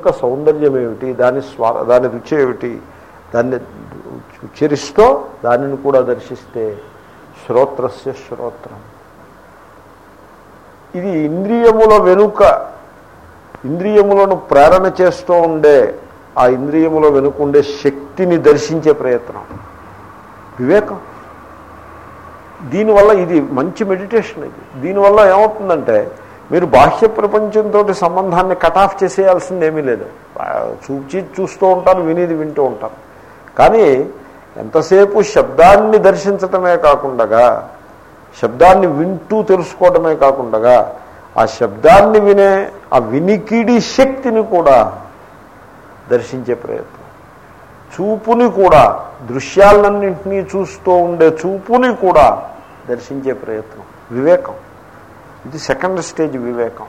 యొక్క సౌందర్యం ఏమిటి దాని స్వా దాని రుచి ఏమిటి దాన్ని ఉచ్చరిస్తూ దానిని కూడా దర్శిస్తే శ్రోత్రస్య శ్రోత్రం. ఇది ఇంద్రియముల వెనుక ఇంద్రియములను ప్రేరణ చేస్తూ ఉండే ఆ ఇంద్రియముల వెనుక ఉండే శక్తిని దర్శించే ప్రయత్నం. వివేకం. దీనివల్ల ఇది మంచి మెడిటేషన్ ఇది. దీనివల్ల ఏమవుతుందంటే మీరు బాహ్య ప్రపంచంతో సంబంధాన్ని కట్ ఆఫ్ చేసేయాల్సింది ఏమీ లేదు. చూచి చూస్తూ ఉంటారు వినేది వింటూ ఉంటారు. కానీ ఎంతసేపు శబ్దాన్ని దర్శించటమే కాకుండా శబ్దాన్ని వింటూ తెలుసుకోవటమే కాకుండా ఆ శబ్దాన్ని వినే ఆ వినికిడి శక్తిని కూడా దర్శించే ప్రయత్నం. చూపుని కూడా దృశ్యాలన్నింటినీ చూస్తూ ఉండే చూపుని కూడా దర్శించే ప్రయత్నం. వివేకం. ఇది సెకండ్ స్టేజ్ వివేకం.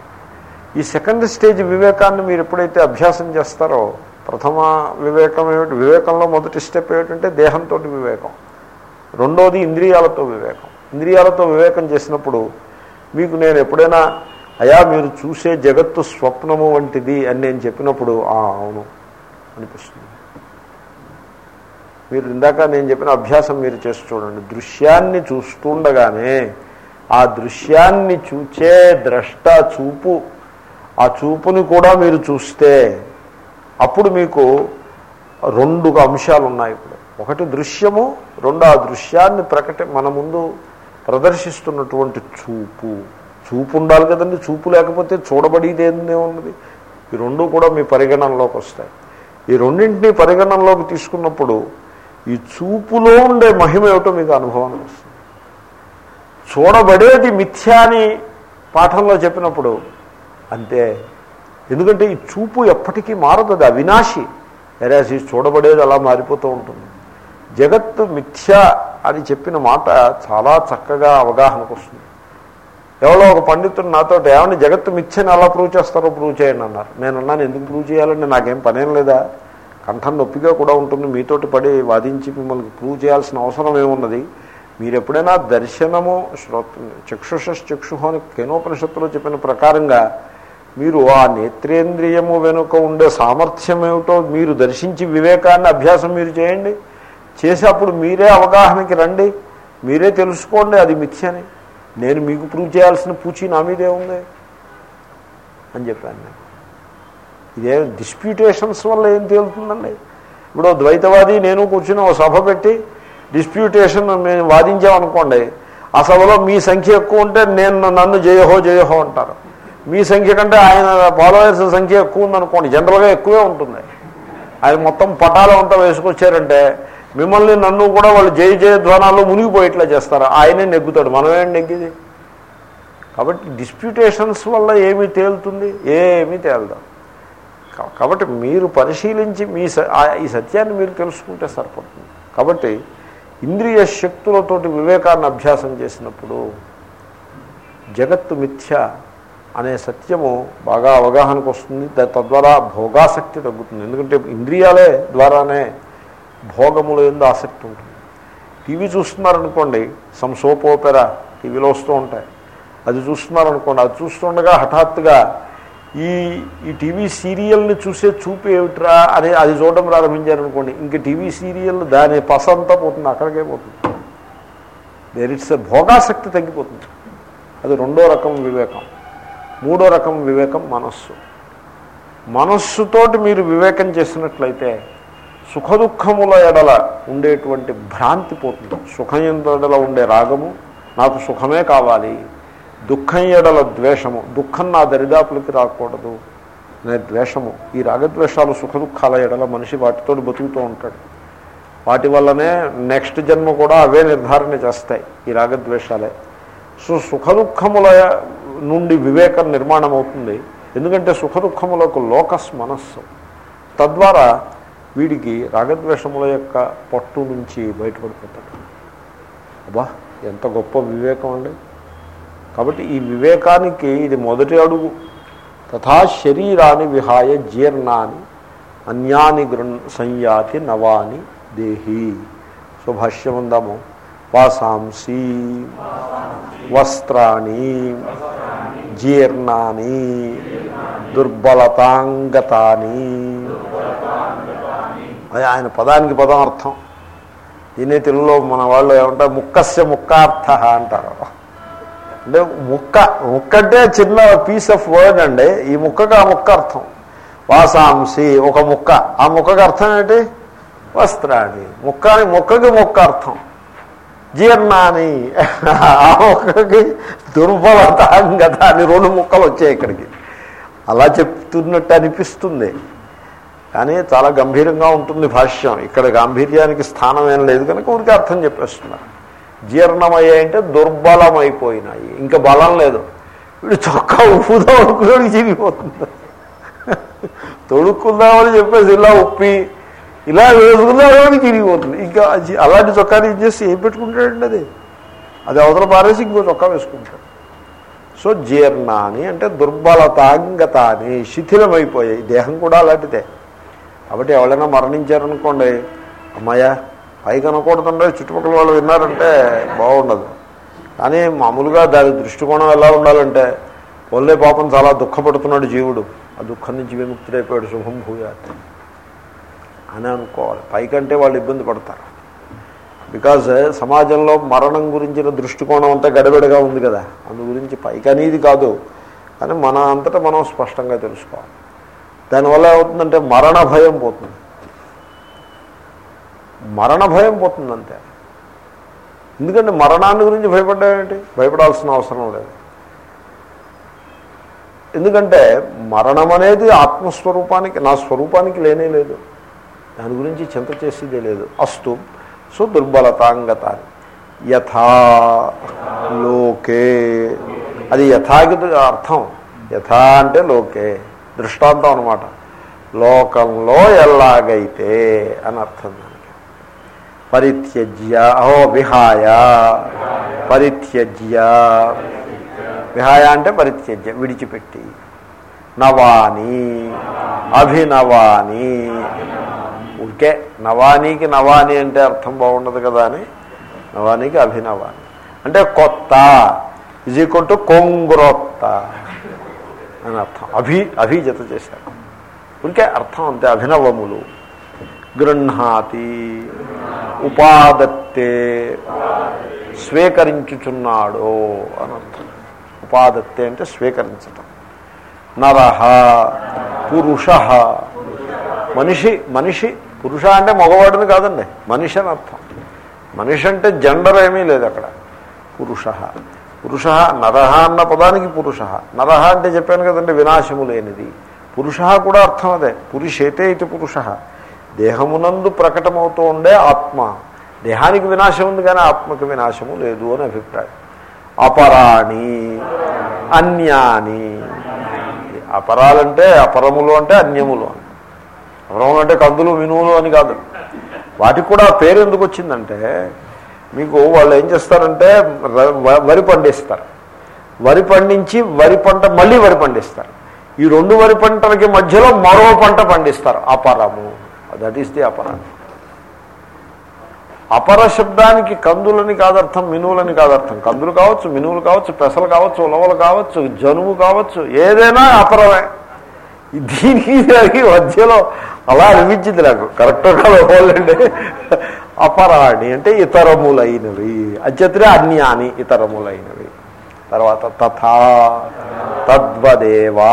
ఈ సెకండ్ స్టేజ్ వివేకాన్ని మీరు ఎప్పుడైతే అభ్యాసం చేస్తారో ప్రథమ వివేకం ఏమిటి? వివేకంలో మొదటి స్టెప్ ఏమిటంటే దేహంతో వివేకం. రెండోది ఇంద్రియాలతో వివేకం. ఇంద్రియాలతో వివేకం చేసినప్పుడు మీకు నేను ఎప్పుడైనా అయా మీరు చూసే జగత్తు స్వప్నము వంటిది అని నేను చెప్పినప్పుడు "ఆ, అవును అనిపిస్తుంది. మీరు ఇందాక నేను చెప్పిన అభ్యాసం మీరు చేసి చూడండి. దృశ్యాన్ని చూస్తుండగానే ఆ దృశ్యాన్ని చూచే ద్రష్ట చూపు. ఆ చూపుని కూడా మీరు చూస్తే అప్పుడు మీకు రెండు అంశాలు ఉన్నాయి ఇప్పుడు. ఒకటి దృశ్యము రెండు ఆ దృశ్యాన్ని ప్రకటి మన ముందు ప్రదర్శిస్తున్నటువంటి చూపు. చూపు ఉండాలి కదండి చూపు లేకపోతే చూడబడేది ఏందే ఉన్నది? ఈ రెండు కూడా మీ పరిగణనలోకి వస్తాయి. ఈ రెండింటినీ పరిగణనలోకి తీసుకున్నప్పుడు ఈ చూపులో ఉండే మహిమ ఏమిటో మీకు అనుభవానికి వస్తుంది. చూడబడేది మిథ్యా అని పాఠంలో చెప్పినప్పుడు అంతే. ఎందుకంటే ఈ చూపు ఎప్పటికీ మారదు అది అవినాశి. వెరాజ్ చూడబడేది అలా మారిపోతూ ఉంటుంది. జగత్తు మిథ్య అని చెప్పిన మాట చాలా చక్కగా అవగాహనకు వస్తుంది. ఎవరో ఒక పండితుడు నాతో ఏమని జగత్తు మిథ్యని అలా ప్రూవ్ చేస్తారో ప్రూవ్ చేయండి అన్నారు. నేను అన్నాను ఎందుకు ప్రూవ్ చేయాలంటే నాకేం పనేం లేదా? కంఠం నొప్పిగా కూడా ఉంటుంది. మీతోటి పడి వాదించి మిమ్మల్ని ప్రూవ్ చేయాల్సిన అవసరం ఏమున్నది? మీరు ఎప్పుడైనా దర్శనము శ్రోత చక్షుషక్షు అని కేనోపనిషత్తులో చెప్పిన ప్రకారంగా మీరు ఆ నేత్రేంద్రియము వెనుక ఉండే సామర్థ్యం ఏమిటో మీరు దర్శించి వివేకాన్ని అభ్యాసం మీరు చేయండి. చేసి అప్పుడు మీరే అవగాహనకి రండి. మీరే తెలుసుకోండి అది మిథ్యని. నేను మీకు ప్రూవ్ చేయాల్సిన పూచి నా మీదే ఉంది అని చెప్పాను నేను. ఇదే డిస్ప్యూటేషన్స్ వల్ల ఏం తేలుతుందండి? ఇప్పుడు ద్వైతవాది నేను కూర్చుని ఓ సభ పెట్టి డిస్ప్యూటేషన్ మేము వాదించామనుకోండి ఆ సభలో మీ సంఖ్య ఎక్కువ ఉంటే నేను నన్ను జయహో జయహో అంటారు. మీ సంఖ్య కంటే ఆయన ఫాలోవర్స్ సంఖ్య ఎక్కువ ఉందనుకోండి జనరల్గా ఎక్కువే ఉంటుంది. ఆయన మొత్తం పటాలు అంతా వేసుకొచ్చారంటే మిమ్మల్ని నన్ను కూడా వాళ్ళు జయ జయ ధ్వనాల్లో మునిగిపోయేట్లా చేస్తారు. ఆయనే నెగ్గుతాడు. మనమేం నెగ్గిది? కాబట్టి డిస్ప్యూటేషన్స్ వల్ల ఏమి తేలుతుంది? ఏమీ తేలదు. కాబట్టి మీరు పరిశీలించి మీ స- ఈ సత్యాన్ని మీరు తెలుసుకుంటే సరిపడుతుంది కాబట్టి ఇంద్రియ శక్తులతోటి వివేకాన్ని అభ్యాసం చేసినప్పుడు జగత్తు మిథ్య అనే సత్యము బాగా అవగాహనకు వస్తుంది. తద్వారా భోగాసక్తి తగ్గుతుంది. ఎందుకంటే ఇంద్రియాలే ద్వారానే భోగముల ఎందు ఆసక్తి ఉంటుంది. టీవీ చూస్తున్నారనుకోండి సమ్ సోప్ ఓపెరా టీవీలో వస్తూ ఉంటాయి. అది చూస్తున్నారనుకోండి అది చూస్తుండగా హఠాత్తుగా ఈ ఈ టీవీ సీరియల్ని చూసే చూపు ఏమిట్రా? అని అది చూడడం ప్రారంభించారనుకోండి ఇంక టీవీ సీరియల్ దాని పసంతా పోతుంది అక్కడికే పోతుంది. దేర్ ఇట్స్ భోగాసక్తి తగ్గిపోతుంది. అది రెండో రకం వివేకం. మూడో రకం వివేకం మనస్సు. మనస్సుతోటి మీరు వివేకం చేసినట్లయితే సుఖదుఖముల ఎడల ఉండేటువంటి భ్రాంతి పోతుంది. సుఖం ఎడల ఉండే రాగము నాకు సుఖమే కావాలి. దుఃఖం ఎడల ద్వేషము దుఃఖం నా దరిదాపులకి రాకూడదు అనే ద్వేషము. ఈ రాగద్వేషాలు సుఖ దుఃఖాల ఎడల మనిషి వాటితో బతుకుతూ ఉంటాడు. వాటి వల్లనే నెక్స్ట్ జన్మ కూడా అవే నిర్ధారణ చేస్తాయి ఈ రాగద్వేషాలే. సో సుఖదుఖముల నుండి వివేకం నిర్మాణం అవుతుంది ఎందుకంటే సుఖదుఖములకు లోకస్ మనస్సు. తద్వారా వీడికి రాగద్వేషముల యొక్క పట్టు నుంచి బయటపడిపోతాడు. అబ్బా ఎంత గొప్ప వివేకం అండి కాబట్టి ఈ వివేకానికి ఇది మొదటి అడుగు. తథా శరీరాన్ని విహాయ జీర్ణాన్ని అన్యాని గృ సంయాతి నవాని దేహి. సుభాష్యముందాము. వాసాంసి వస్త్రాణి జీర్ణాన్ని దుర్బలతాంగతాని. అది ఆయన పదానికి పదం అర్థం. దీనే తెలుగులో మన వాళ్ళు ఏమంటారు? ముక్కస్య ముక్కార్థ అంటారు. అంటే ముక్క ముక్క అంటే చిన్న పీస్ ఆఫ్ వర్డ్ అండి. ఈ ముక్కకు ఆ ముక్క అర్థం. వాసాంసి ఒక ముక్క. ఆ ముక్కకు అర్థం ఏంటి? వస్త్రాన్ని ముక్కని ముక్కకి ముక్క అర్థం. జీర్ణాని. ఆ ముక్కకి దుర్బలత అంగత అని రెండు ముక్కలు వచ్చాయి ఇక్కడికి. అలా చెప్తున్నట్టు అనిపిస్తుంది. కానీ చాలా గంభీరంగా ఉంటుంది భాష్యం. ఇక్కడ గాంభీర్యానికి స్థానం ఏం లేదు కనుక ఊరికి అర్థం చెప్పేస్తున్నారు. జీర్ణమయ్యాయి అంటే దుర్బలమైపోయినాయి. ఇంకా బలం లేదు. వీడు చొక్కా ఉప్పుదా ఉడుకులోకి చిరిగిపోతుంది తొడుక్కుందామని చెప్పేసి ఇలా ఉప్పి ఇలా వేసుకుందామని చిరిగిపోతుంది ఇంకా అలాంటి చొక్కాని ఏం చేసి ఏం పెట్టుకుంటాడండి అది? అది అవతల పారేసి ఇంకో చొక్కా వేసుకుంటాడు. సో జీర్ణాన్ని అంటే దుర్బలతాంగతాన్ని శిథిలమైపోయాయి. దేహం కూడా అలాంటిదే. కాబట్టి ఎవరైనా మరణించారనుకోండి అమ్మాయ పైకి అనకూడదండి చుట్టుపక్కల వాళ్ళు విన్నారంటే బాగుండదు. కానీ మామూలుగా దాని దృష్టికోణం ఎలా ఉండాలంటే ఒళ్ళే పాపం చాలా దుఃఖపడుతున్నాడు జీవుడు. ఆ దుఃఖం నుంచి విముక్తుడైపోయాడు శుభం భూయాత్ అని అనుకోవాలి. పైకంటే వాళ్ళు ఇబ్బంది పడతారు. బికాజ్ సమాజంలో మరణం గురించిన దృష్టికోణం అంతా గడబిడగా ఉంది కదా. అందు గురించి పైకి అనేది కాదు. కానీ మన అంతటా మనం స్పష్టంగా తెలుసుకోవాలి. దానివల్ల ఏమవుతుందంటే మరణ భయం పోతుంది. మరణ భయం పోతుందంతే ఎందుకంటే మరణాన్ని గురించి భయపడ్డావేంటి భయపడాల్సిన అవసరం లేదు. ఎందుకంటే మరణం అనేది ఆత్మస్వరూపానికి నా స్వరూపానికి లేనే లేదు. దాని గురించి చింత చేసేదే లేదు. అస్తు సో దుర్బలతాంగత యథా లోకే. అది యథాకి అర్థం. యథా అంటే లోకే. దృష్టాంతం అనమాట లోకంలో ఎలాగైతే అని అర్థం. పరిత్యజ్య అహో విహాయ. పరిత్యజ్య. విహాయ అంటే పరిత్యజ్య విడిచిపెట్టి. నవాని. అభినవాని. ఊరికే నవానీకి నవాని అంటే అర్థం బాగుండదు కదా అని. నవానికి అభినవాని. అంటే కొత్త. ఇజ్ ఈక్వల్ టు కొంగ్రొత్త అని అర్థం. అభి అభిజత చేశారు. ఊరికే అర్థం అంతే అభినవములు. గృహాతి ఉపాదత్తే స్వీకరించుచున్నాడు అనర్థం ఉపాదత్తే అంటే స్వీకరించటం. నర పురుష. మనిషి మనిషి పురుష అంటే మగవాడిని కాదండి మనిషి అని అర్థం. మనిషి అంటే జెండర్ ఏమీ లేదు అక్కడ. పురుష. పురుష నరహ అన్న పదానికి పురుష. నరహ అంటే చెప్పాను కదండి వినాశము లేనిది. పురుష కూడా అర్థం అదే. పురుషేతే ఇది పురుష. దేహమునందు ప్రకటమవుతూ ఉండే ఆత్మ. దేహానికి వినాశం ఉంది కానీ ఆత్మకి వినాశము లేదు అని అభిప్రాయం. అపరాణి అన్యాని. అపరాలంటే అపరములు అంటే అన్యములు అని. అపరములు అంటే కందులు వినువులు అని కాదు. వాటికి కూడా పేరు ఎందుకు వచ్చిందంటే మీకు వాళ్ళు ఏం చేస్తారంటే వరి పండిస్తారు. వరి పండించి వరి పంట మళ్ళీ వరి పండిస్తారు. ఈ రెండు వరి పంటలకి మధ్యలో మరో పంట పండిస్తారు. అపరము. దట్ ఈస్ ది అపర అపర శబ్దానికి కందులని కాదర్థం మినువులని కాదర్థం కందులు కావచ్చు మినువులు కావచ్చు పెసలు కావచ్చు ఉలవలు కావచ్చు జనుము కావచ్చు ఏదైనా అపరమే దీనికి దానికి మధ్యలో అలా అనిపించింది నాకు. కరెక్ట్గా కావాలండి అపరాణి అంటే ఇతరములైనవి. అత్యత్రే అన్యాని ఇతరములైనవి. తర్వాత తథా తద్వదేవా.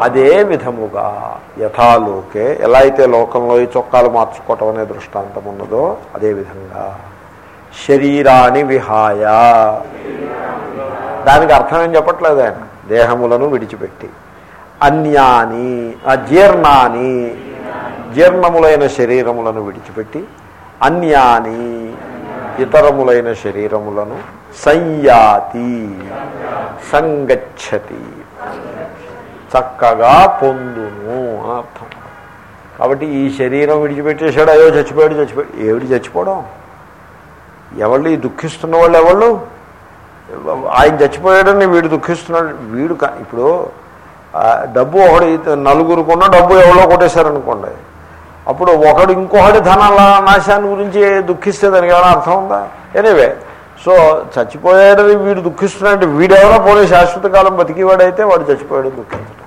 అదే విధముగా యథాలోకే ఎలా అయితే లోకంలో ఈ చొక్కాలు మార్చుకోవటం అనే దృష్టాంతం ఉన్నదో అదే విధంగా శరీరాన్ని విహాయ. దానికి అర్థం ఏం చెప్పట్లేదు ఆయన? దేహములను విడిచిపెట్టి. అన్యాని అజీర్ణాని జీర్ణములైన శరీరములను విడిచిపెట్టి అన్యాని ఇతరములైన శరీరములను సంయాతి సంగచ్చతి. చక్కగా పొందును అని అర్థం. కాబట్టి ఈ శరీరం విడిచిపెట్టేశాడు అయ్యో చచ్చిపోయాడు చచ్చిపోయాడు. ఏమిటి చచ్చిపోవడం? ఎవళ్ళు ఈ దుఃఖిస్తున్న వాళ్ళు ఎవళ్ళు? ఆయన చచ్చిపోయాడని వీడు దుఃఖిస్తున్నాడు. వీడు ఇప్పుడు డబ్బు ఒకడు నలుగురుకున్న డబ్బు ఎవరో కొట్టేశారనుకోండి. అప్పుడు ఒకడు ఇంకొకటి ధనాల నాశాన్ని గురించి దుఃఖిస్తే దానికి ఏమైనా అర్థం ఉందా? ఎనీవే. సో చచ్చిపోయాడని వీడు దుఃఖిస్తున్నాడు వీడెవరో పోనీ శాశ్వత కాలం బతికివాడైతే వాడు చచ్చిపోయాడు దుఃఖించడం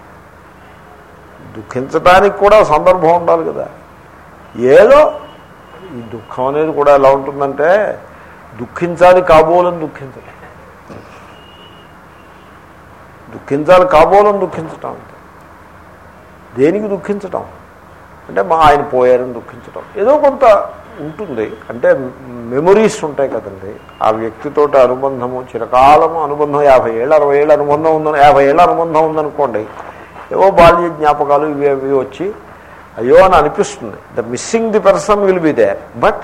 దుఃఖించడానికి కూడా సందర్భం ఉండాలి కదా. ఏదో ఈ దుఃఖం అనేది కూడా ఎలా ఉంటుందంటే దుఃఖించాలి కాబోలని దుఃఖించడం దుఃఖించాలి కాబోలని దుఃఖించటం దేనికి దుఃఖించటం? అంటే మా ఆయన పోయారని దుఃఖించటం. ఏదో కొంత ఉంటుంది. అంటే మెమొరీస్ ఉంటాయి కదండి. ఆ వ్యక్తితో అనుబంధము చిరకాలము అనుబంధం యాభై ఏళ్ళ అరవై ఏళ్ళ అనుబంధం ఉందని యాభై ఏళ్ళ అనుబంధం ఉందనుకోండి ఏవో బాల్య జ్ఞాపకాలు ఇవి అవి వచ్చి అయ్యో అని అనిపిస్తుంది. The missing the person will be there but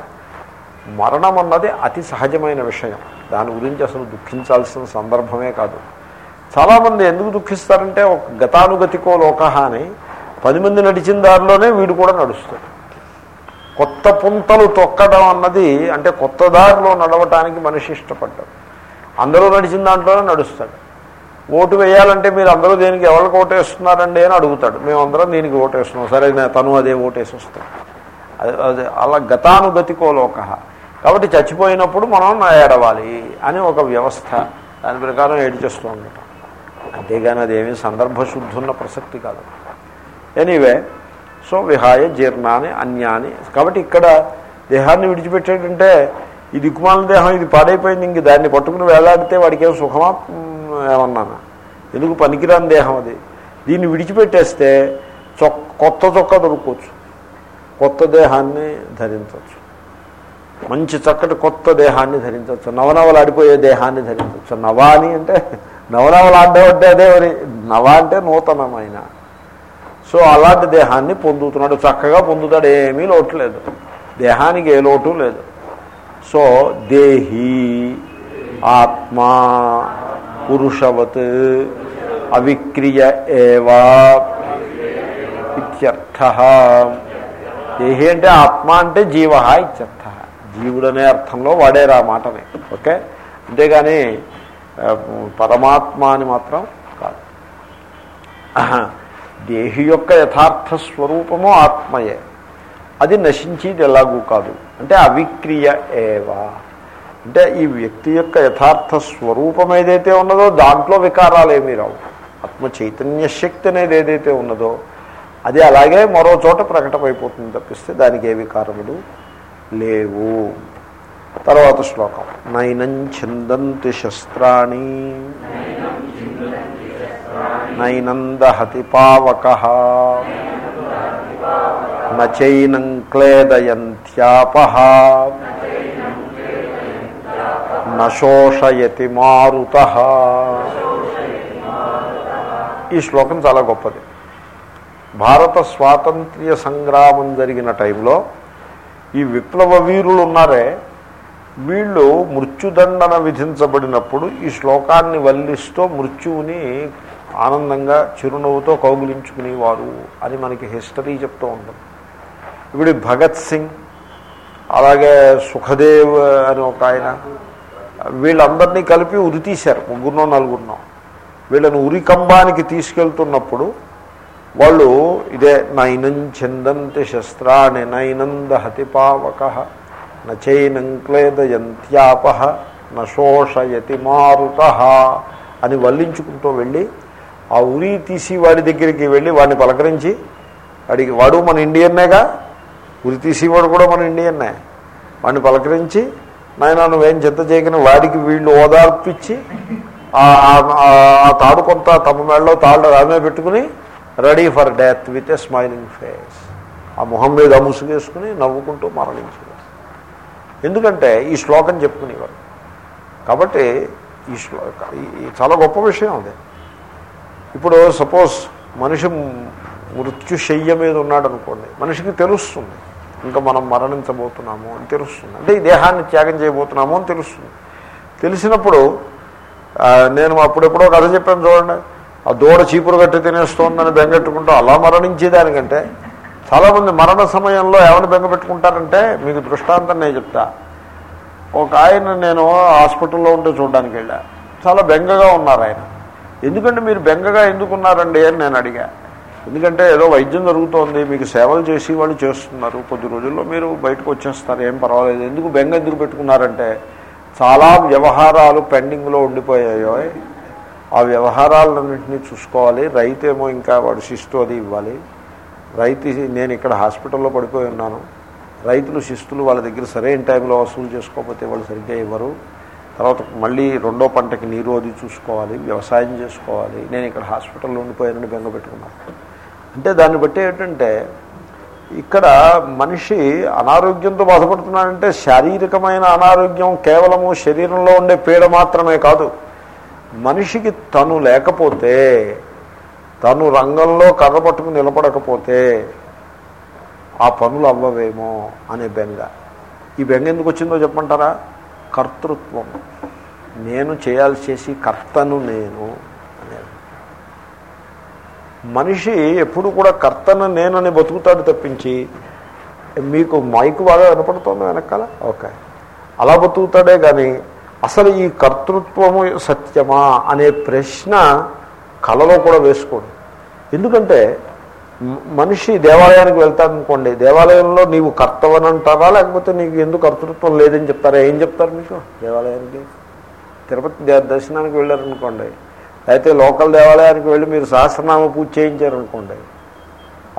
మరణం అన్నది అతి సహజమైన విషయం. దాని గురించి అసలు దుఃఖించాల్సిన సందర్భమే కాదు. చాలామంది ఎందుకు దుఃఖిస్తారంటే ఒక గతానుగతికో లోక అని పది మంది నడిచిన దారిలోనే వీడు కూడా నడుస్తాడు. కొత్త పుంతలు తొక్కడం అన్నది అంటే కొత్త దారిలో నడవటానికి మనిషి ఇష్టపడ్డాడు. అందరూ నడిచిన దాంట్లోనే నడుస్తాడు. ఓటు వేయాలంటే మీరు అందరూ దేనికి ఎవరికి ఓటేస్తున్నారండి అని అడుగుతాడు. మేమందరం దీనికి ఓటేస్తున్నాం. సరే తను అదే ఓటేసి వస్తాం అదే అదే అలా గతానుగతికో లోక కాబట్టి చచ్చిపోయినప్పుడు మనం ఏడవాలి అని ఒక వ్యవస్థ దాని ప్రకారం ఏడిచేస్తూ ఉండటం అంతేగాని అదేమీ సందర్భశుద్ధున్న ప్రసక్తి కాదు. ఎనీవే సో విహాయ జీర్ణాన్ని అన్యాని కాబట్టి ఇక్కడ దేహాన్ని విడిచిపెట్టేటంటే ఈ దిక్కుమాల దేహం ఇది పాడైపోయింది ఇంక దాన్ని పట్టుకుని వేలాడితే వాడికి ఏం సుఖమా? ఏమన్నాను? ఎందుకు పనికిరాని దేహం అది? దీన్ని విడిచిపెట్టేస్తే చొక్ కొత్త చొక్క దొరుకోవచ్చు కొత్త దేహాన్ని ధరించవచ్చు. మంచి చక్కటి కొత్త దేహాన్ని ధరించవచ్చు. నవనవలాడిపోయే దేహాన్ని ధరించవచ్చు. నవాని అంటే నవనవలాడడం అంటే అదే మరి. నవ అంటే నూతనమైన. సో అలాంటి దేహాన్ని పొందుతున్నాడు. చక్కగా పొందుతాడు. ఏమీ లోటు లేదు. దేహానికి ఏ లోటు లేదు. సో దేహి ఆత్మా పురుషవత్ అవిక్రియ ఏవా ఇత్యర్థ దేహి అంటే ఆత్మ అంటే జీవ ఇత్యర్థ। జీవుడనే అర్థంలో వాడేరా మాటనే ఓకే? అంతేగాని పరమాత్మ అని మాత్రం కాదు. దేహి యొక్క యథార్థ స్వరూపము ఆత్మయే. అది నశించేది ఎలాగూ కాదు. అంటే అవిక్రియ ఏవా. అంటే ఈ వ్యక్తి యొక్క యథార్థ స్వరూపం ఏదైతే ఉన్నదో దాంట్లో వికారాలు ఏమీ రావు. ఆత్మ చైతన్య శక్తి అనేది ఏదైతే ఉన్నదో అది అలాగే మరో చోట ప్రకటమైపోతుంది తప్పిస్తే దానికి ఏ వికారములు లేవు. తర్వాత శ్లోకం. నైనం ఛిందంతి శస్త్రాణి. నైనందహతి పావక. నైనం క్లేదయంత్యాపహ నశోషయతి మారుత. ఈ శ్లోకం చాలా గొప్పది. భారత స్వాతంత్ర్య సంగ్రామం జరిగిన టైంలో ఈ విప్లవ వీరులు ఉన్నారే వీళ్ళు మృత్యుదండన విధించబడినప్పుడు ఈ శ్లోకాన్ని వల్లిస్తూ మృత్యువుని ఆనందంగా చిరునవ్వుతో కౌగులించుకునేవారు అని మనకి హిస్టరీ చెప్తూ ఉంటుంది. ఇప్పుడు భగత్ సింగ్ అలాగే సుఖదేవ్ అని ఒక ఆయన వీళ్ళందరినీ కలిపి ఉరితీశారు ముగ్గురునో నలుగురునో. వీళ్ళని ఉరికంబానికి తీసుకెళ్తున్నప్పుడు వాళ్ళు ఇదే నైనం చిందంతి శస్త్రాన్ని నైనం దహతి పావక నచైనం క్లేదయంత్యాపహ నశోషయతి మారుత అని వల్లించుకుంటూ వెళ్ళి ఆ ఉరి తీసి వాడి దగ్గరికి వెళ్ళి వాడిని పలకరించి వాడికి వాడు మన ఇండియన్నేగా? ఉరి తీసేవాడు కూడా మన ఇండియన్నే. వాడిని పలకరించి నాయన నువ్వేం చింత చేయకని వాడికి వీళ్ళు ఓదార్పిచ్చి ఆ- తాడు కొంత తమ మేడలో తాళ్ళు రామే పెట్టుకుని ready for death with a smiling face. ఆ మొహం మీద ముసుగేసుకుని నవ్వుకుంటూ మరణించేవారు ఎందుకంటే ఈ శ్లోకం చెప్పుకునేవారు కాబట్టి ఈ శ్లోక ఈ- చాలా గొప్ప విషయం అది. ఇప్పుడు సపోజ్ మనిషి మృత్యుశయ్య మీద ఉన్నాడు అనుకోండి మనిషికి తెలుస్తుంది. ఇంకా మనం మరణించబోతున్నాము అని తెలుస్తుంది. అంటే ఈ దేహాన్ని త్యాగం చేయబోతున్నాము అని తెలుస్తుంది. తెలిసినప్పుడు నేను అప్పుడెప్పుడో కథ చెప్పాను చూడండి. ఆ దూడ చీపురు కట్టి తినేస్తోందని బెంగెట్టుకుంటూ అలా మరణించేదానికంటే చాలామంది మరణ సమయంలో ఎవరిని బెంగ పెట్టుకుంటారంటే మీకు దృష్టాంతం నేను చెప్తా. ఒక ఆయన నేను హాస్పిటల్లో ఉంటే చూడడానికి వెళ్ళా చాలా బెంగగా ఉన్నారు ఆయన. ఎందుకంటే మీరు బెంగగా ఎందుకున్నారండి అని నేను అడిగా. ఎందుకంటే ఏదో వైద్యం జరుగుతోంది మీకు సేవలు చేసి వాళ్ళు చేస్తున్నారు. కొద్ది రోజుల్లో మీరు బయటకు వచ్చేస్తారు ఏం పర్వాలేదు. ఎందుకు బెంగ ఎందుకు పెట్టుకున్నారంటే చాలా వ్యవహారాలు పెండింగ్లో ఉండిపోయాయో ఆ వ్యవహారాలన్నింటినీ చూసుకోవాలి. రైతు ఏమో ఇంకా వాడు శిస్తు అది ఇవ్వాలి. రైతు నేను ఇక్కడ హాస్పిటల్లో పడిపోయి ఉన్నాను. రైతులు శిస్తులు వాళ్ళ దగ్గర సరైన టైంలో వసూలు చేసుకోకపోతే వాళ్ళు సరిగ్గా ఇవ్వరు. తర్వాత మళ్ళీ రెండో పంటకి నీరు అది చూసుకోవాలి వ్యవసాయం చేసుకోవాలి. నేను ఇక్కడ హాస్పిటల్లో ఉండిపోయానని బెంగ పెట్టుకున్నాను. అంటే దాన్ని బట్టి ఏంటంటే ఇక్కడ మనిషి అనారోగ్యంతో బాధపడుతున్నాడంటే శారీరకమైన అనారోగ్యం కేవలము శరీరంలో ఉండే పీడ మాత్రమే కాదు. మనిషికి తను లేకపోతే తను రంగంలో కర్ర పట్టుకుని నిలబడకపోతే ఆ పనులు అవ్వవేమో అనే బెంగ. ఈ బెంగ ఎందుకు వచ్చిందో చెప్పమంటారా? కర్తృత్వం. నేను చేయాల్సి చేసి కర్తను నేను మనిషి ఎప్పుడు కూడా కర్తను నేనని బతుకుతాడు తప్పించి మీకు మైకు బాగా వినపడుతుంది వెనకాల? ఓకే. అలా బతుకుతాడే కానీ అసలు ఈ కర్తృత్వము సత్యమా అనే ప్రశ్న కళలో కూడా వేసుకోడు. ఎందుకంటే మనిషి దేవాలయానికి వెళ్తాడనుకోండి దేవాలయంలో నీవు కర్తవని అంటారా లేకపోతే నీకు ఎందుకు కర్తృత్వం లేదని చెప్తారా? ఏం చెప్తారు మీకు? దేవాలయానికి? తిరుపతి దే- దర్శనానికి వెళ్ళారనుకోండి అయితే లోకల్ దేవాలయానికి వెళ్ళి మీరు సహస్రనామ పూజ చేయించారనుకోండి.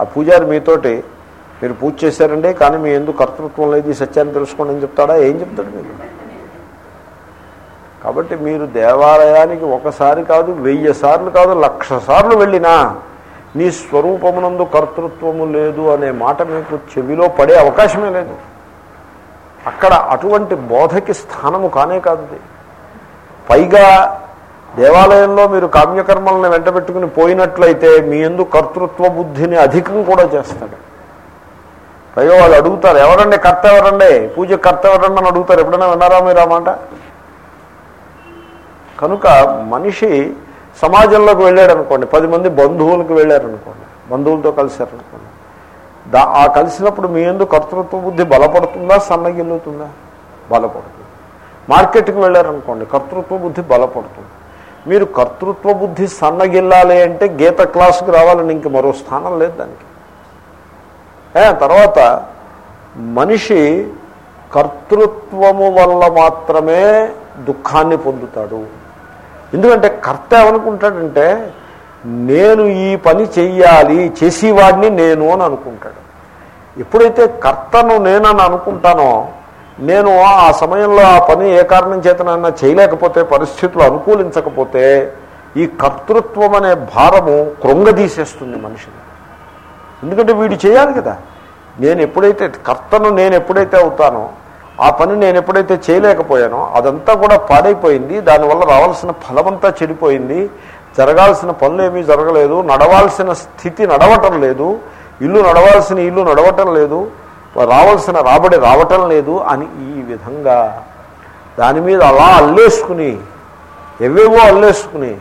ఆ పూజారి మీతోటి మీరు పూజ చేశారండి కానీ మీ ఎందుకు కర్తృత్వం లేదు ఈ సత్యాన్ని తెలుసుకోండి అని చెప్తాడా? ఏం చెప్తాడు మీరు? కాబట్టి మీరు దేవాలయానికి ఒకసారి కాదు వెయ్యి సార్లు కాదు లక్ష సార్లు వెళ్ళినా నీ స్వరూపమునందు కర్తృత్వము లేదు అనే మాట మీకు చెవిలో పడే అవకాశమే లేదు. అక్కడ అటువంటి బోధకి స్థానము కానే కాదు పైగా దేవాలయంలో మీరు కామ్యకర్మలను వెంట పెట్టుకుని పోయినట్లయితే మీ ఎందు కర్తృత్వ బుద్ధిని అధికం కూడా చేస్తాడు. పైగా వాళ్ళు అడుగుతారు ఎవరండి? కర్త ఎవరండి? పూజ కర్త ఎవరండి? అని అడుగుతారు. ఎప్పుడైనా విన్నారా మీరు ఆ మాట? కనుక మనిషి సమాజంలోకి వెళ్ళాడు అనుకోండి పది మంది బంధువులకు వెళ్ళారనుకోండి బంధువులతో కలిశారనుకోండి దా ఆ కలిసినప్పుడు మీ ఎందుకు కర్తృత్వ బుద్ధి బలపడుతుందా సన్నగిల్లుతుందా? బలపడుతుంది. మార్కెట్కి వెళ్ళారనుకోండి కర్తృత్వ బుద్ధి బలపడుతుంది. మీరు కర్తృత్వ బుద్ధి సన్నగిల్లాలి అంటే గీత క్లాసుకు రావాలని ఇంక మరో స్థానం లేదు దానికి. తర్వాత మనిషి కర్తృత్వము వల్ల మాత్రమే దుఃఖాన్ని పొందుతాడు. ఎందుకంటే కర్త ఏమనుకుంటాడంటే నేను ఈ పని చెయ్యాలి చేసేవాడిని నేను అని అనుకుంటాడు. ఎప్పుడైతే కర్తను నేనని అనుకుంటానో నేను ఆ సమయంలో ఆ పని ఏ కారణం చేతనైనా చేయలేకపోతే పరిస్థితులు అనుకూలించకపోతే ఈ కర్తృత్వం అనే భారము కృంగదీసేస్తుంది మనిషిని. ఎందుకంటే వీడు చేయాలి కదా. నేను ఎప్పుడైతే కర్తను నేను ఎప్పుడైతే అవుతానో ఆ పని నేను ఎప్పుడైతే చేయలేకపోయానో అదంతా కూడా పాడైపోయింది. దానివల్ల రావాల్సిన ఫలమంతా చెడిపోయింది. జరగాల్సిన పనులు ఏమీ జరగలేదు. నడవాల్సిన స్థితి నడవటం లేదు. ఇల్లు నడవాల్సిన ఇల్లు నడవటం లేదు. రావాల్సిన రాబడి రావటం లేదు అని ఈ విధంగా దాని మీద అలా అల్లేసుకుని ఎవేవో అల్లేసుకుని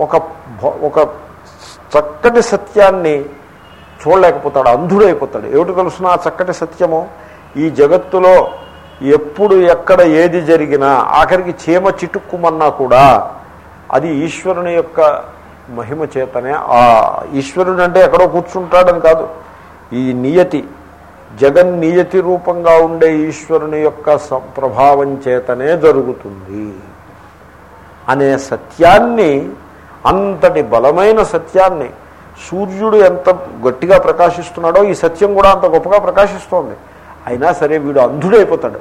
ఒక భ- ఒక చక్కటి సత్యాన్ని చూడలేకపోతాడు అంధుడైపోతాడు. ఏమిటి తెలుసిన ఆ చక్కటి సత్యము? ఈ జగత్తులో ఎప్పుడు ఎక్కడ ఏది జరిగినా ఆఖరికి చీమ చిటుక్కుమన్నా కూడా అది ఈశ్వరుని యొక్క మహిమ చేతనే ఆ ఈశ్వరుడు అంటే ఎక్కడో కూర్చుంటాడని కాదు. ఈ నియతి జగన్ నియతి రూపంగా ఉండే ఈశ్వరుని యొక్క ప్రభావం చేతనే జరుగుతుంది అనే సత్యాన్ని అంతటి బలమైన సత్యాన్ని సూర్యుడు ఎంత గట్టిగా ప్రకాశిస్తున్నాడో ఈ సత్యం కూడా అంత గొప్పగా ప్రకాశిస్తోంది. అయినా సరే వీడు అంధుడైపోతాడు.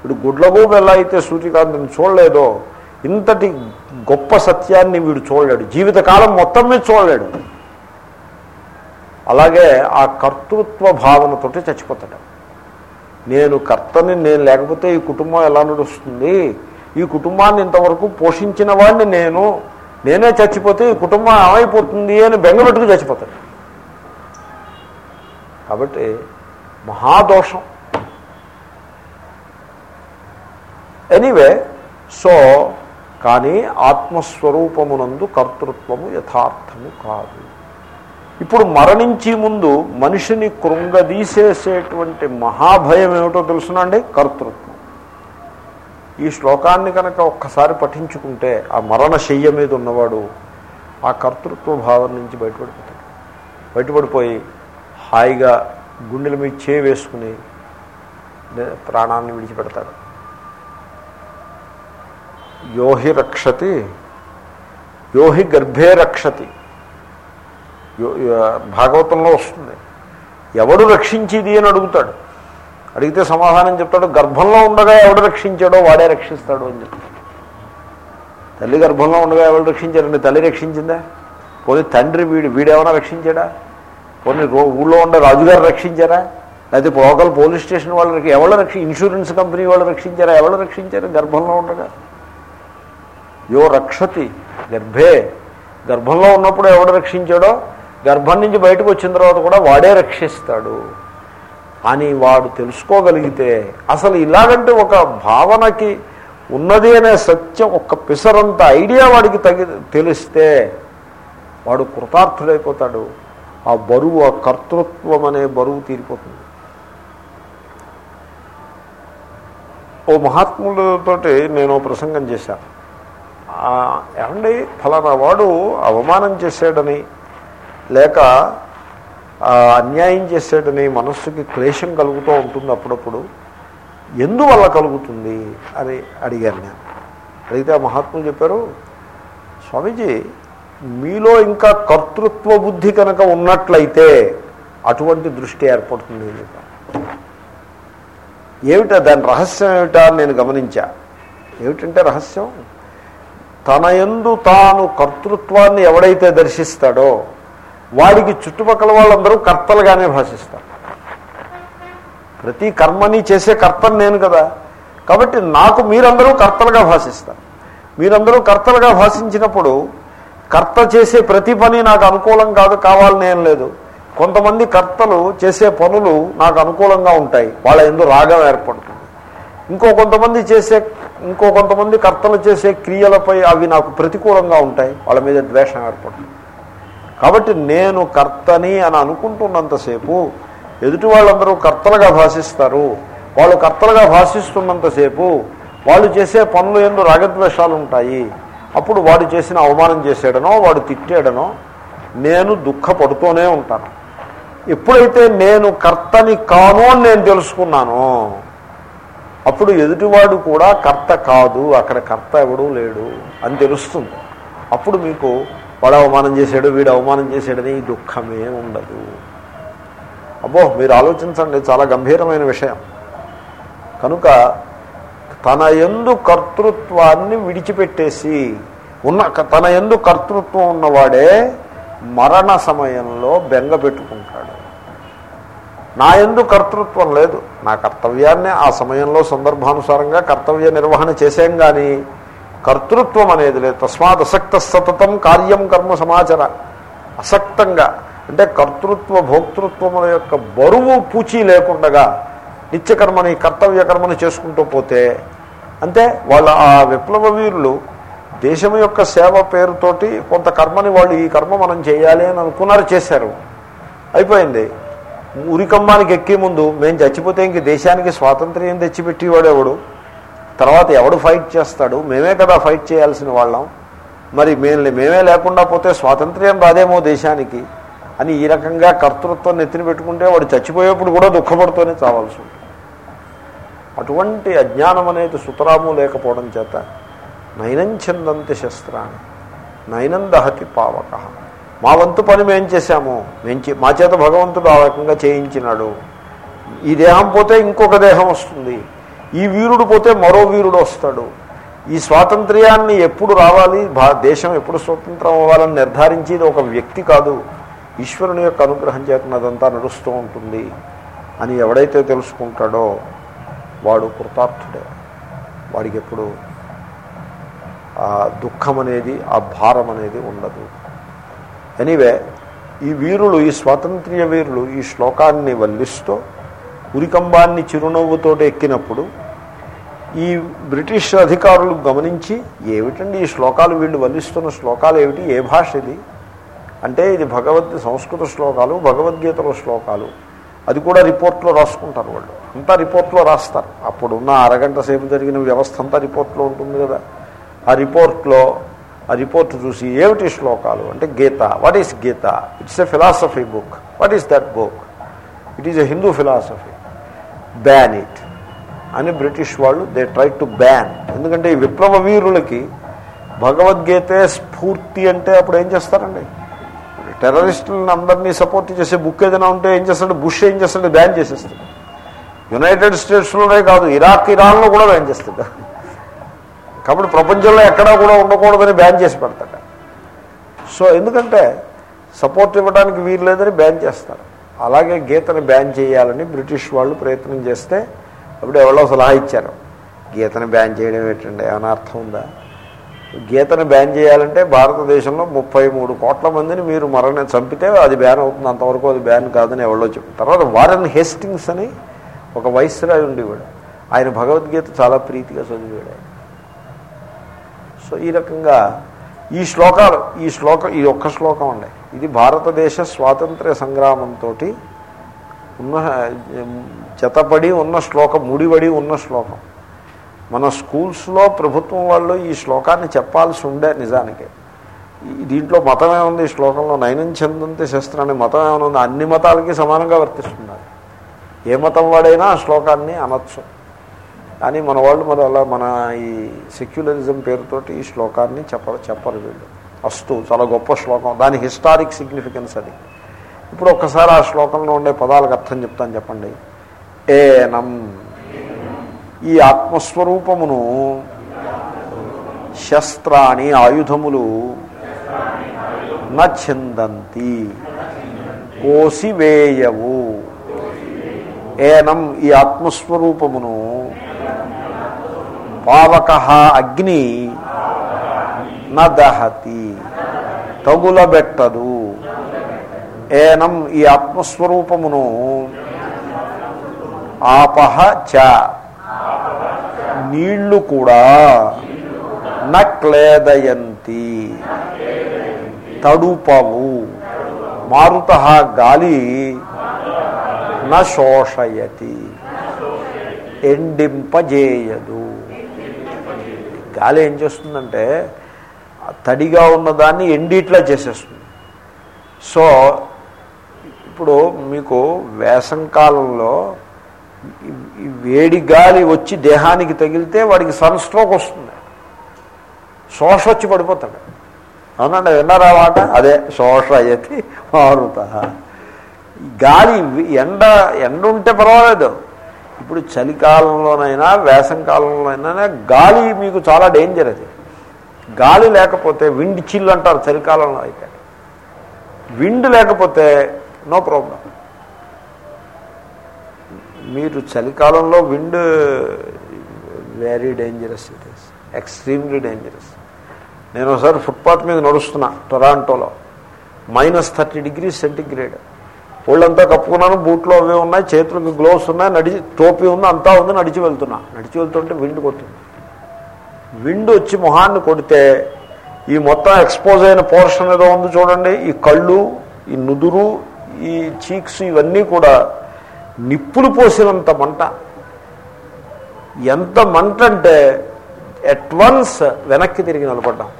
వీడు గుడ్లగోబు ఎలా అయితే సూర్యకాంతిని చూడలేదో ఇంతటి గొప్ప సత్యాన్ని వీడు చూడలేడు. జీవితకాలం మొత్తం మీద చూడలేడు. అలాగే ఆ కర్తృత్వ భావనతోటి చచ్చిపోతాడు. నేను కర్తని నేను లేకపోతే ఈ కుటుంబం ఎలా నడుస్తుంది? ఈ కుటుంబాన్ని ఇంతవరకు పోషించిన వాడిని నేను నేనే చచ్చిపోతే ఈ కుటుంబం ఏమైపోతుంది అని బెంగపెట్టుకు చచ్చిపోతాడు. కాబట్టి మహాదోషం. ఎనీవే సో కానీ ఆత్మస్వరూపమునందు కర్తృత్వము యథార్థము కాదు. ఇప్పుడు మరణించే ముందు మనిషిని కృంగదీసేసేటువంటి మహాభయం ఏమిటో తెలుసునండి? కర్తృత్వం. ఈ శ్లోకాన్ని కనుక ఒక్కసారి పఠించుకుంటే ఆ మరణ శయ్య మీద ఉన్నవాడు ఆ కర్తృత్వ భావం నుంచి బయటపడిపోతాడు. బయటపడిపోయి హాయిగా గుండెల మీద చే వేసుకుని ప్రాణాన్ని విడిచిపెడతాడు. యోహి రక్షతి యోహి గర్భే రక్షతి. భాగవతంలో వస్తుంది. ఎవడు రక్షించేది అని అడుగుతాడు. అడిగితే సమాధానం చెప్తాడు. గర్భంలో ఉండగా ఎవడు రక్షించాడో వాడే రక్షిస్తాడు అని చెప్తాడు. తల్లి గర్భంలో ఉండగా ఎవరు రక్షించారండి తల్లి రక్షించిందా? పోనీ తండ్రి వీడు వీడేమైనా రక్షించాడా? పోనీ రో ఊళ్ళో ఉండే రాజుగారు రక్షించారా? లేకపోతే లోకల్ పోలీస్ స్టేషన్ వాళ్ళు ఎవరు రక్షి ఇన్సూరెన్స్ కంపెనీ వాళ్ళు రక్షించారా? ఎవరు రక్షించారు గర్భంలో ఉండగా? యో రక్షతి గర్భే. గర్భంలో ఉన్నప్పుడు ఎవడు రక్షించాడో గర్భం నుంచి బయటకు వచ్చిన తర్వాత కూడా వాడే రక్షిస్తాడు. అని వాడు తెలుసుకోగలిగితే అసలు ఇలాగంటే ఒక భావనకి ఉన్నది అనే సత్యం ఒక్క పిసరంత ఐడియా వాడికి తగి తెలిస్తే వాడు కృతార్థుడైపోతాడు. ఆ బరువు ఆ కర్తృత్వం అనే బరువు తీరిపోతుంది. ఓ మహాత్ములతోటి నేను ప్రసంగం చేశాను ఏమండి ఫలానా వాడు అవమానం చేశాడని లేక అన్యాయం చేసేటని మనస్సుకి క్లేశం కలుగుతూ ఉంటుంది అప్పుడప్పుడు. ఎందువల్ల కలుగుతుంది? అని అడిగాను నేను. అడిగితే ఆ మహాత్ములు చెప్పారు స్వామీజీ మీలో ఇంకా కర్తృత్వ బుద్ధి కనుక ఉన్నట్లయితే అటువంటి దృష్టి ఏర్పడుతుంది ఏమిటా దాని రహస్యం ఏమిటా అని నేను గమనించా. ఏమిటంటే రహస్యం? తన ఎందు తాను కర్తృత్వాన్ని ఎవడైతే దర్శిస్తాడో వాడికి చుట్టుపక్కల వాళ్ళందరూ కర్తలుగానే భాషిస్తారు. ప్రతి కర్మని చేసే కర్తను నేను కదా. కాబట్టి నాకు మీరందరూ కర్తలుగా భాషిస్తారు. మీరందరూ కర్తలుగా భాషించినప్పుడు కర్త చేసే ప్రతి పని నాకు అనుకూలం కాదు కావాలని ఏం లేదు. కొంతమంది కర్తలు చేసే పనులు నాకు అనుకూలంగా ఉంటాయి. వాళ్ళ ఎందు రాగం ఏర్పడుతుంది. ఇంకో కొంతమంది చేసే ఇంకో కొంతమంది కర్తలు చేసే క్రియలపై అవి నాకు ప్రతికూలంగా ఉంటాయి. వాళ్ళ మీద ద్వేషం ఏర్పడుతుంది. కాబట్టి నేను కర్తని అని అనుకుంటున్నంతసేపు ఎదుటి వాళ్ళందరూ కర్తలుగా భాషిస్తారు. వాళ్ళు కర్తలుగా భాషిస్తున్నంతసేపు వాళ్ళు చేసే పనులు ఎందు రాగద్వేషాలు ఉంటాయి అప్పుడు వాడు చేసిన అవమానం చేసాడనో వాడు తిట్టాడనో నేను దుఃఖపడుతూనే ఉంటాను. ఎప్పుడైతే నేను కర్తని కాను అని నేను తెలుసుకున్నానో అప్పుడు ఎదుటివాడు కూడా కర్త కాదు అక్కడ కర్త ఎవడూ లేడు అని తెలుస్తుంది. అప్పుడు మీకు వాడు అవమానం చేశాడు వీడు అవమానం చేశాడని ఈ దుఃఖమే ఉండదు. అబ్బో మీరు ఆలోచించండి చాలా గంభీరమైన విషయం. కనుక తన ఎందు కర్తృత్వాన్ని విడిచిపెట్టేసి ఉన్న తన ఎందు కర్తృత్వం ఉన్నవాడే మరణ సమయంలో బెంగ పెట్టుకుంటాడు. నా ఎందు కర్తృత్వం లేదు నా కర్తవ్యాన్ని ఆ సమయంలో సందర్భానుసారంగా కర్తవ్య నిర్వహణ చేసాం కానీ కర్తృత్వం అనేది లేదు. తస్మాత్ అసక్త సతతం కార్యం కర్మ సమాచార. అసక్తంగా. అంటే కర్తృత్వ భోక్తృత్వముల యొక్క బరువు పూచి లేకుండగా నిత్యకర్మని కర్తవ్య కర్మని చేసుకుంటూ పోతే అంటే వాళ్ళ ఆ విప్లవ వీరులు దేశం యొక్క సేవ పేరుతోటి కొంత కర్మని వాళ్ళు ఈ కర్మ మనం చేయాలి అని అనుకున్నారు చేశారు. అయిపోయింది. ఉరికమ్మానికి ఎక్కే ముందు మేము చచ్చిపోతే ఇంక దేశానికి స్వాతంత్ర్యం తెచ్చిపెట్టేవాడేవాడు? తర్వాత ఎవడు ఫైట్ చేస్తాడు? మేమే కదా ఫైట్ చేయాల్సిన వాళ్ళం. మరి మేము మేమే లేకుండా పోతే స్వాతంత్ర్యం రాదేమో దేశానికి అని ఈ రకంగా కర్తృత్వం నెత్తిన పెట్టుకుంటే వాడు చచ్చిపోయేప్పుడు కూడా దుఃఖపడుతూనే చావాల్సి ఉంటుంది. అటువంటి అజ్ఞానం అనేది సుతరాము లేకపోవడం చేత నయనం చెందంతి శస్త్రాన్ని నయనం దహతి పావక. మా వంతు పని మేం చేశాము. మేం చే- మా చేత భగవంతుడు ఆ రకంగా చేయించినాడు. ఈ దేహం పోతే ఇంకొక దేహం వస్తుంది. ఈ వీరుడు పోతే మరో వీరుడు వస్తాడు. ఈ స్వాతంత్ర్యాన్ని ఎప్పుడు రావాలి? భా దేశం ఎప్పుడు స్వతంత్రం అవ్వాలని నిర్ధారించేది ఒక వ్యక్తి కాదు. ఈశ్వరుని యొక్క అనుగ్రహం చేతనదంతా నడుస్తూ ఉంటుంది అని ఎవడైతే తెలుసుకుంటాడో వాడు కృతార్థుడే. వాడికి ఎప్పుడు ఆ దుఃఖం అనేది ఆ భారం అనేది ఉండదు. ఎనీవే ఈ వీరులు ఈ స్వాతంత్ర్య వీరులు ఈ శ్లోకాన్ని వల్లిస్తూ ఉరికంబాన్ని చిరునవ్వుతో ఎక్కినప్పుడు ఈ బ్రిటిష్ అధికారులు గమనించి ఏమిటండి ఈ శ్లోకాలు? వీళ్ళు వల్లిస్తున్న శ్లోకాలు ఏమిటి? ఏ భాష ఇది? అంటే ఇది భగవద్ సంస్కృత శ్లోకాలు భగవద్గీతలో శ్లోకాలు. అది కూడా రిపోర్ట్లో రాసుకుంటారు వాళ్ళు. అంతా రిపోర్ట్లో రాస్తారు. అప్పుడున్న అరగంట సేపు జరిగిన వ్యవస్థ అంతా రిపోర్ట్లో ఉంటుంది కదా. ఆ రిపోర్ట్లో ఆ రిపోర్ట్ చూసి ఏమిటి శ్లోకాలు? అంటే Gita. What is Gita? It's a philosophy book what is that book it is a Hindu philosophy ban it అని బ్రిటిష్ వాళ్ళు దే ట్రై టు బ్యాన్ ఎందుకంటే ఈ విప్లవ వీరులకి భగవద్గీతే స్ఫూర్తి అంటే అప్పుడు ఏం చేస్తారండి? టెర్రరిస్టులను అందరినీ సపోర్ట్ చేసే బుక్ ఏదైనా ఉంటే ఏం చేస్తాడు? బుష్ ఏం చేస్తాడు? బ్యాన్ చేసేస్తాడు. యునైటెడ్ స్టేట్స్లోనే కాదు ఇరాక్ ఇరాన్లో కూడా బ్యాన్ చేస్తాడు. కాబట్టి ప్రపంచంలో ఎక్కడా కూడా ఉండకూడదని బ్యాన్ చేసి పెడతాడు. సో ఎందుకంటే సపోర్ట్ ఇవ్వడానికి వీలు లేదని బ్యాన్ చేస్తారు. అలాగే గీతను బ్యాన్ చేయాలని బ్రిటిష్ వాళ్ళు ప్రయత్నం చేస్తే అప్పుడు ఎవరో సలహా ఇచ్చారు. గీతను బ్యాన్ చేయడం ఏంటండి? ఏమైనా అర్థం ఉందా? గీతను బ్యాన్ చేయాలంటే భారతదేశంలో ముప్పై మూడు కోట్ల మందిని మీరు మరణ చంపితే అది బ్యాన్ అవుతుంది. అంతవరకు అది బ్యాన్ కాదని ఎవరో చెప్పు తర్వాత వారన్ హేస్టింగ్స్ అని ఒక వయస్సురాయి ఉండేవాడు. ఆయన భగవద్గీత చాలా ప్రీతిగా చదివాడు ఆయన. సో ఈ రకంగా ఈ శ్లోకాలు ఈ శ్లోకం ఈ ఒక్క శ్లోకం ఉండే ఇది భారతదేశ స్వాతంత్ర్య సంగ్రామంతో ఉన్న జతపడి ఉన్న శ్లోకం ముడివడి ఉన్న శ్లోకం. మన స్కూల్స్లో ప్రభుత్వం వాళ్ళు ఈ శ్లోకాన్ని చెప్పాల్సి ఉండే నిజానికి. దీంట్లో మతం ఏముంది? ఈ శ్లోకంలో నయనం చెందంతే శస్త్రాన్ని మతం ఏమైనా అన్ని మతాలకి సమానంగా వర్తిస్తున్నారు. ఏ మతం వాడైనా ఆ శ్లోకాన్ని అనొచ్చు. కానీ మన వాళ్ళు మరి అలా మన ఈ సెక్యులరిజం పేరుతోటి ఈ శ్లోకాన్ని చెప్పరు చెప్పరు వీళ్ళు. అస్తు చాలా గొప్ప శ్లోకం. దాని హిస్టారిక్ సిగ్నిఫికెన్స్ అది. ఇప్పుడు ఒక్కసారి ఆ శ్లోకంలో ఉండే పదాలకు అర్థం చెప్తాను చెప్పండి. ఏనం. ఈ ఆత్మస్వరూపమును శస్త్రాణి ఆయుధములు నచ్చిందంతి. కోసివేయవు. ఏనం ఈ ఆత్మస్వరూపమును పావక అగ్ని నదహతి. తగులబెట్టదు. ఏనం ఈ ఆత్మస్వరూపమును. ఆపహ చ. నీళ్ళు కూడా నక్లేదయంతి. తడుపవు. మారుత గాలి నోషయతి ఎండింపజేయదు. గాలి ఏం చేస్తుందంటే తడిగా ఉన్నదాన్ని ఎండిట్లా చేసేస్తుంది. సో ఇప్పుడు మీకు వేసంకాలంలో వేడి గాలి వచ్చి దేహానికి తగిలితే వాడికి సన్ స్ట్రోక్ వస్తుంది. శోష వచ్చి పడిపోతాడు. అవునండి విన్నారా మాట? అదే శోష అయ్యేది మారుత. గాలి ఎండ ఎండ ఉంటే పర్వాలేదు. ఇప్పుడు చలికాలంలోనైనా వేసంకాలంలోనైనా గాలి మీకు చాలా డేంజర్ అది. గాలి లేకపోతే విండ్ చిల్ అంటారు చలికాలంలో అయితే. విండ్ లేకపోతే నో ప్రాబ్లం. మీరు చలికాలంలో wind very dangerous it is. Extremely dangerous. నేను ఒకసారి ఫుట్పాత్ మీద నడుస్తున్నా టొరాంటోలో. Minus thirty degree centigrade. ఒళ్ళంతా కప్పుకున్నాను బూట్లు అవి ఉన్నాయి చేతులకు గ్లోవ్స్ ఉన్నాయి నడిచి టోపీ ఉంది అంతా ఉంది నడిచి వెళ్తున్నా. నడిచి వెళ్తుంటే విండ్ కొట్టింది. విండ్ వచ్చి మొహాన్ని కొడితే ఈ మొత్తం ఎక్స్పోజ్ అయిన పోర్షన్ ఏదో ఉంది చూడండి. ఈ కళ్ళు ఈ నుదురు ఈ చీక్స్ ఇవన్నీ కూడా నిప్పులు పోసినంత మంట. ఎంత మంట అంటే ఎట్ వన్స్ వెనక్కి తిరిగి నిలబడ్డాం.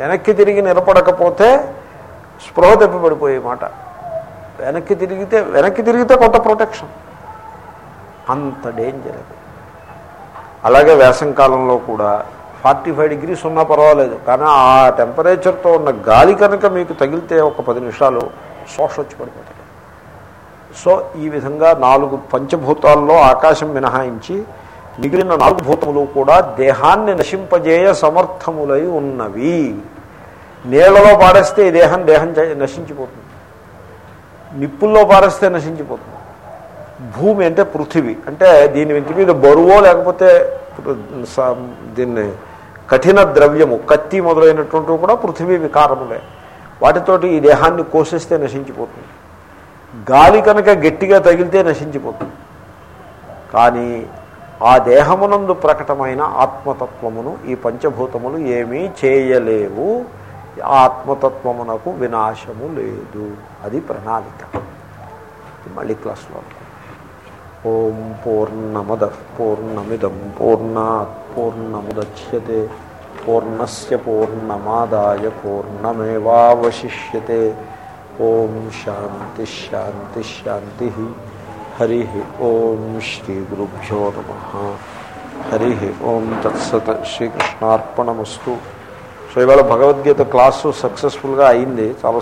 వెనక్కి తిరిగి నిలబడకపోతే స్పృహ తప్పిపడిపోయే మాట. వెనక్కి తిరిగితే వెనక్కి తిరిగితే కొంత ప్రొటెక్షన్ అంత డేంజర్ అది. అలాగే వేసంకాలంలో కూడా ఫార్టీ ఫైవ్ డిగ్రీస్ ఉన్నా పర్వాలేదు. కానీ ఆ టెంపరేచర్తో ఉన్న గాలి కనుక మీకు తగిలితే ఒక పది నిమిషాలు శోష వచ్చి పడిపోతుంది. సో ఈ విధంగా నాలుగు పంచభూతాల్లో ఆకాశం మినహాయించి మిగిలిన నాలుగు భూతములు కూడా దేహాన్ని నశింపజేయ సమర్థములై ఉన్నవి. నీళ్ళలో పాడేస్తే ఈ దేహం దేహం నశించిపోతుంది. నిప్పుల్లో పారేస్తే నశించిపోతుంది. భూమి అంటే పృథివీ. అంటే దీని ఇంటి మీద బరువో లేకపోతే దీన్ని కఠిన ద్రవ్యము కత్తి మొదలైనటువంటివి కూడా పృథివీ వికారములే. వాటితోటి ఈ దేహాన్ని కోసేస్తే నశించిపోతుంది. గాలి కనుక గట్టిగా తగిలితే నశించిపోతుంది. కానీ ఆ దేహమునందు ప్రకటమైన ఆత్మతత్వమును ఈ పంచభూతములు ఏమీ చేయలేవు. ఆ ఆత్మతత్వమునకు వినాశము లేదు. అది ప్రణాళిక. మళ్ళీ క్లాస్లో. ఓం పూర్ణమద పూర్ణమిదం పూర్ణాత్ పూర్ణముద్యతే పూర్ణస్ పూర్ణమాదాయ పూర్ణమేవాశిష్యే ఓం శాంతి శాంతి శాంతి హరి ఓం శ్రీ గురుభ్యో నమ హరి ఓం తత్సత్ శ్రీకృష్ణార్పణమస్తు సో ఇవాళ భగవద్గీత క్లాసు సక్సెస్ఫుల్గా అయింది చాలా